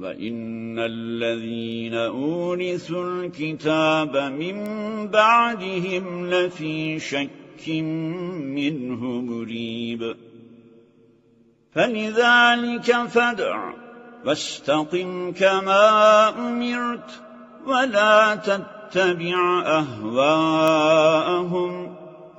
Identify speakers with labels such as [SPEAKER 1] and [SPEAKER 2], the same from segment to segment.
[SPEAKER 1] وَإِنَّ الَّذِينَ أُورِثُوا الْكِتَابَ مِنْ بَعْدِهِمْ لَفِي شَكٍّ مِّنْهُ مُرِيبٍ فَلِذَلِكَ فَادْعُ وَاسْتَقِمْ كَمَا أُمِرْتَ وَلَا تَتَّبِعْ أَهْوَاءَهُمْ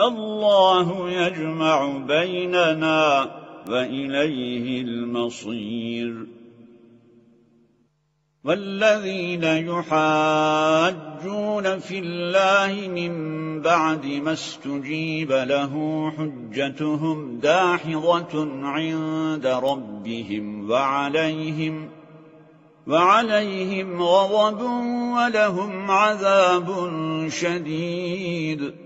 [SPEAKER 1] الله يجمع بيننا وإليه المصير. والذين يحاجون في الله من بعد ما استجيب له حجتهم داحظة عند ربهم وعليهم وعليهم غضب ولهم عذاب شديد.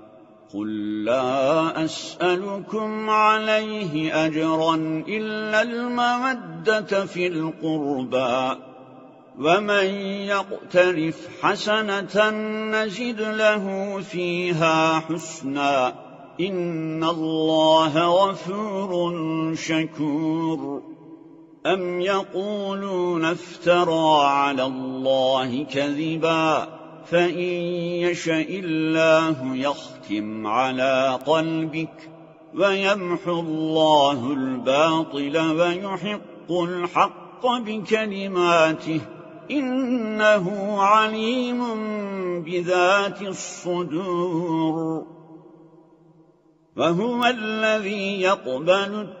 [SPEAKER 1] قل لا أسألكم عليه أجرا إلا المودة في القربى ومن يقترف حسنة نزد له فيها حسنا إن الله غفور شكور أم يقولون افترى على الله كذباً فإن يشأ الله يختم على قلبك ويمحو الله الباطل ويحق الحق بكلماته إنه عليم بذات الصدور وهو الذي يقبل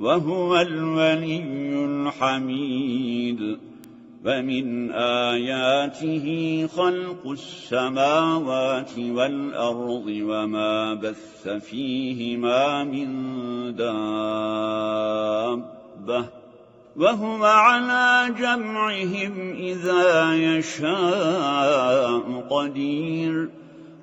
[SPEAKER 1] وهو الولي الحميد. فمن آياته خلق السماوات والأرض وما بث فيهما من دابة. وهو على جمعهم إذا يشاء قدير.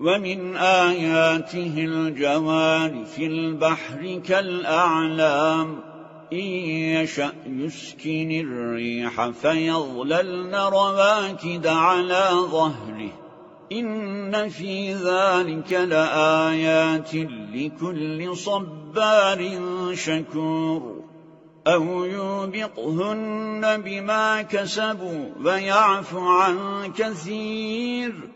[SPEAKER 1] ومن آياته الجوار في البحر كالأعلام. إن يشأ يسكن الريح فيظللن رواكد على ظهره. إن في ذلك لآيات لكل صبار شكور. أو يوبقهن بما كسبوا ويعفو عن كثير.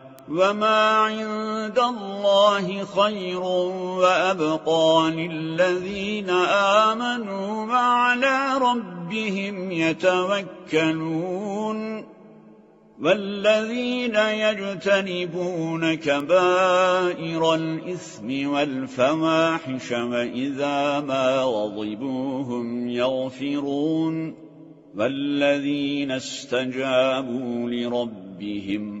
[SPEAKER 1] وما عند الله خير وأبقى للذين آمنوا وعلى ربهم يتوكلون والذين يجتنبون كبائر الإثم والفواحش وإذا ما غضبوهم يغفرون والذين استجابوا لربهم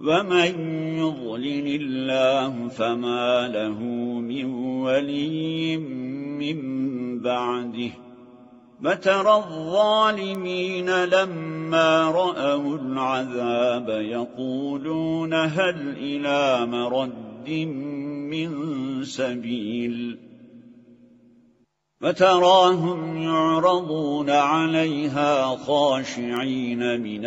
[SPEAKER 1] ومن يضلل الله فما له من ولي من بعده فترى الظالمين لما رأوا العذاب يقولون هل إلى مرد من سبيل فتراهم يعرضون عليها خاشعين من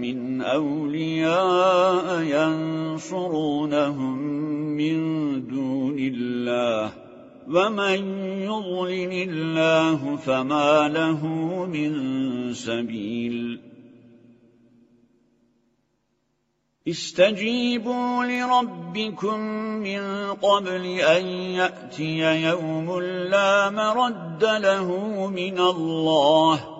[SPEAKER 1] من أولياء ينصرونهم من دون الله ومن يضلل الله فما له من سبيل استجيبوا لربكم من قبل أن يأتي يوم لا مرد له من الله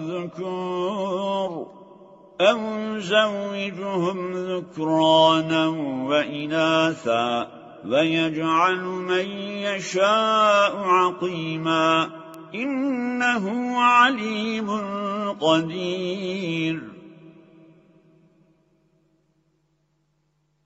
[SPEAKER 1] أو يزوجهم ذكرانا وإناثا ويجعل من يشاء عقيما إنه عليم قدير